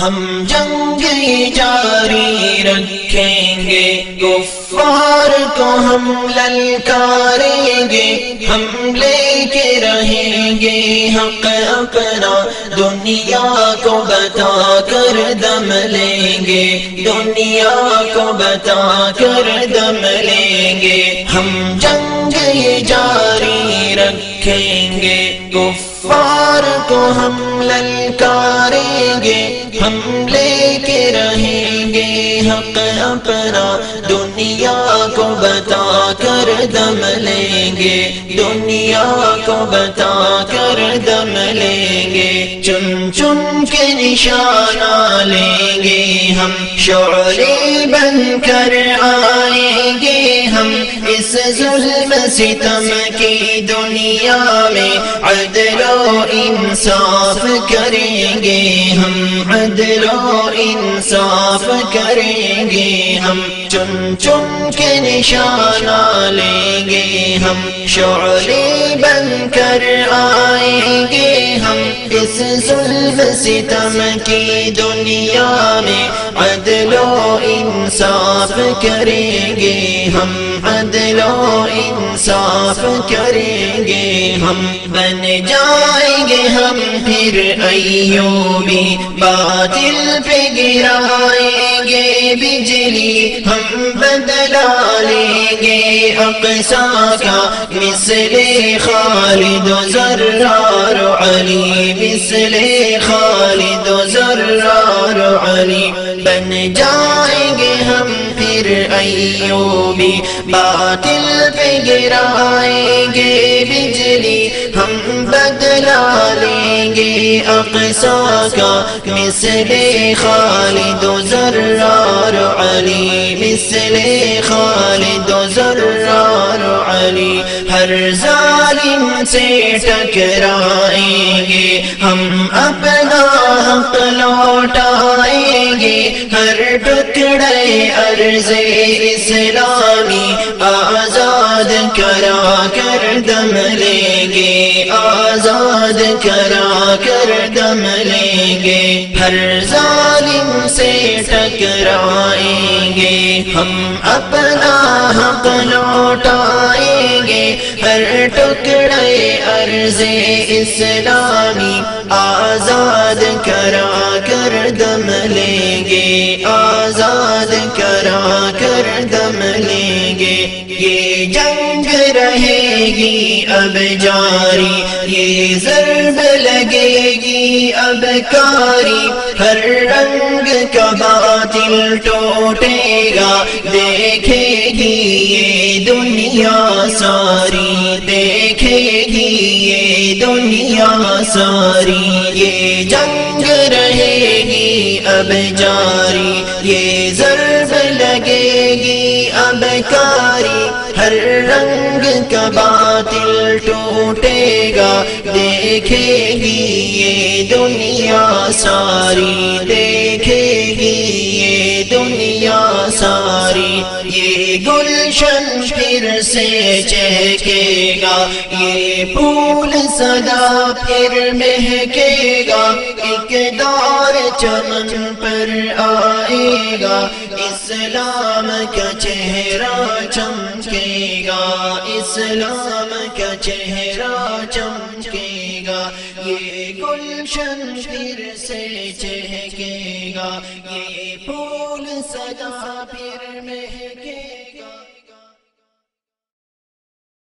ہم جنگ جاری رکھیں گے، کفار کو ہم للکاریں گے، ہم لے کے رہیں گے حق اپنا۔ دنیا کو بتا کر دم لیں گے، دنیا کو بتا کر دم لیں گے۔ ہم جنگ جاری رکھیں گے، کفار کو ہم للکاریں گے، ہم لے کے رہیں گے حق اپنا، دنیا کو بتا کر دم لیں گے، دنیا کو بتا کر دم لیں گے چن چن کے نشانہ لیں گے ہم شعلے بن کر آئیں گے ہم۔ اس ظلم ستم کی دنیا میں عدل و انصاف کریں گے ہم۔ عدل و انصاف کریں گے ہم۔ چن چن کے نشانہ لیں گے ہم۔ شعلے بن کر اس ظلم ستم کی دنیا میں عدل و انصاف کریں گے ہم، عدل و انصاف کریں گے ہم۔ بن جائیں گے ہم پھر ایوبی، باطل پہ گرائیں گے بجلی۔ ہم بدلا لیں گے اقسا کا مثل خالد و ذرار علی، مثل خالد و ذرار علی۔ بن جائیں گے ہم پھر ایوبی۔ باطل پہ گرائیں گے بجلی۔ ہم بدلا لیں گے اقسا کا۔ مثل خالد و ذرار علی، مثل خالد ہر ظالم سے ٹکرائیں گے ہم اپنا حق لوٹائیں گے ہر ٹکڑے عرض اسلامی آزاد کرا کر دم لیں گے، آزاد کرا کر دم لیں گے۔ ہر ظالم سے ٹکرائیں گے ہم اپنا ٹکڑے عرض اسلامی آزاد کرا کر دم لیں گے، آزاد کرا کر دم لیں گے۔ یہ جنگ رہے گی، اب جاری۔ یہ ضرب لگے گی، اب کاری۔ ہر رنگ کا باطل ٹوٹے گا۔ دیکھے گی یہ دنیا ساری۔ دیکھے گی یہ دنیا ساری۔ یہ جنگ رہے گی اب جاری، یہ ضرب لگے گی اب کاری۔ ہر رنگ کا باطل ٹوٹے گا، دیکھے گی یہ دنیا ساری۔ دیکھے گی یہ دنیا ساری۔ یہ گلشن پھر سے چہکے گا یہ پھول صدا پھر مہکے گا ایک دار چمن پر آئے گا اسلام کا چہرہ چمکے گا اسلام کا چہرہ چمکے گا یہ گلشن پھر سے چہکے گا یہ پھول سدا پھر مہکے